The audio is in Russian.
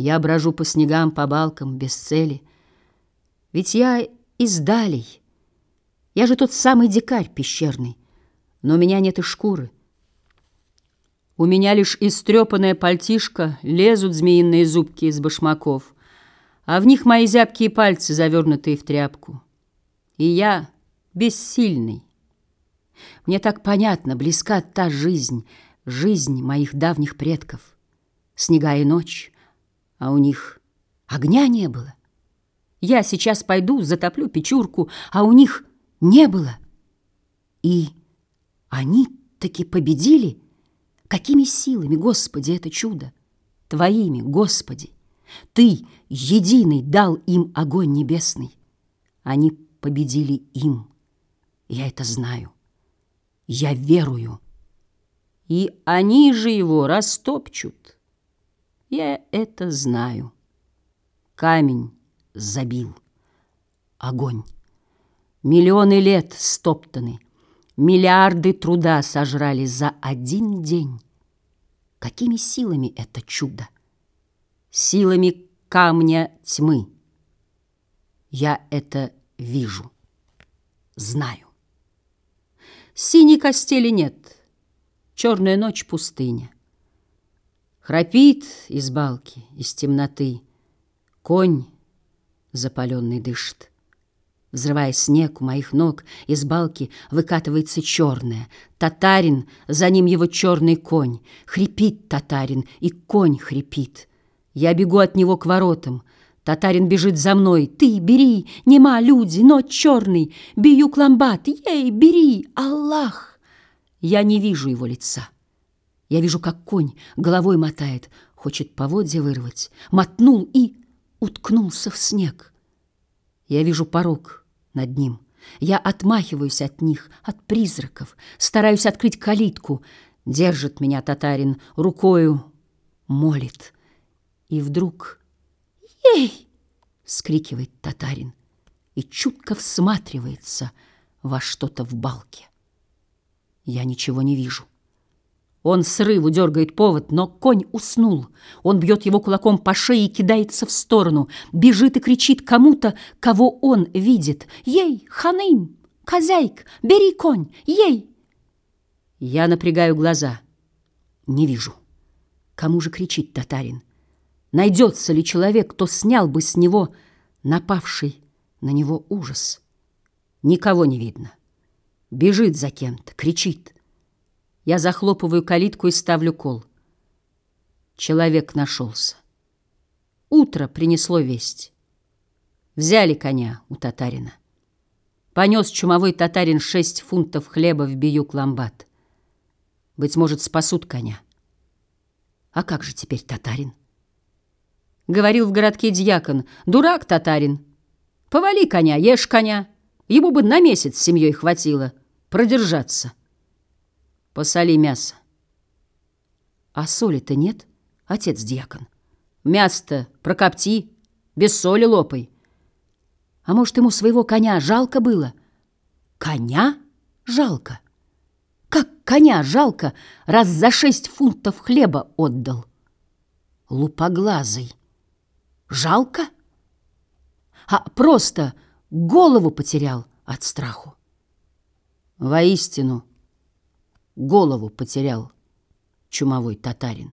Я брожу по снегам, по балкам, без цели. Ведь я издалей. Я же тот самый дикарь пещерный, но у меня нет и шкуры. У меня лишь истрепанная пальтишка, лезут змеиные зубки из башмаков, а в них мои зябкие пальцы, завернутые в тряпку. И я бессильный. Мне так понятно, близка та жизнь, жизнь моих давних предков. Снега и ночь, а у них огня не было. Я сейчас пойду, затоплю печурку, а у них не было. И они таки победили. Какими силами, Господи, это чудо? Твоими, Господи. Ты, единый, дал им огонь небесный. Они победили им. Я это знаю. Я верую. И они же его растопчут. Я это знаю. Камень забил. Огонь. Миллионы лет стоптаны. Миллиарды труда сожрали за один день. Какими силами это чудо? Силами камня тьмы. Я это вижу, знаю. Синей костели нет, черная ночь пустыня. Храпит из балки, из темноты, конь запаленный дышит. Взрывая снег у моих ног, из балки выкатывается черное. Татарин, за ним его черный конь. Хрипит татарин, и конь хрипит. Я бегу от него к воротам. Татарин бежит за мной. Ты бери, нема люди, но черный. Бию кламбат, ей, бери, Аллах. Я не вижу его лица. Я вижу, как конь головой мотает, хочет поводья вырвать. Мотнул и уткнулся в снег. Я вижу порог над ним. Я отмахиваюсь от них, от призраков, стараюсь открыть калитку. Держит меня татарин рукою, молит. И вдруг «Ей!» — скрикивает татарин и чутко всматривается во что-то в балке. Я ничего не вижу. Он срыву дергает повод, но конь уснул. Он бьет его кулаком по шее и кидается в сторону. Бежит и кричит кому-то, кого он видит. «Ей, ханым! Хозяйк! Бери конь! Ей!» Я напрягаю глаза. Не вижу. Кому же кричит татарин? Найдется ли человек, кто снял бы с него напавший на него ужас? Никого не видно. Бежит за кем-то, кричит — я захлопываю калитку и ставлю кол. Человек нашелся. Утро принесло весть. Взяли коня у татарина. Понес чумовой татарин шесть фунтов хлеба в Биюк-Ламбат. Быть может, спасут коня. А как же теперь татарин? Говорил в городке дьякон. Дурак татарин. Повали коня, ешь коня. Ему бы на месяц с семьей хватило продержаться. Посоли мясо. А соли-то нет, отец-дьякон. Мясо-то прокопти, без соли лопай. А может, ему своего коня жалко было? Коня жалко? Как коня жалко, раз за шесть фунтов хлеба отдал? Лупоглазый. Жалко? А просто голову потерял от страху. Воистину, голову потерял чумовой татарин.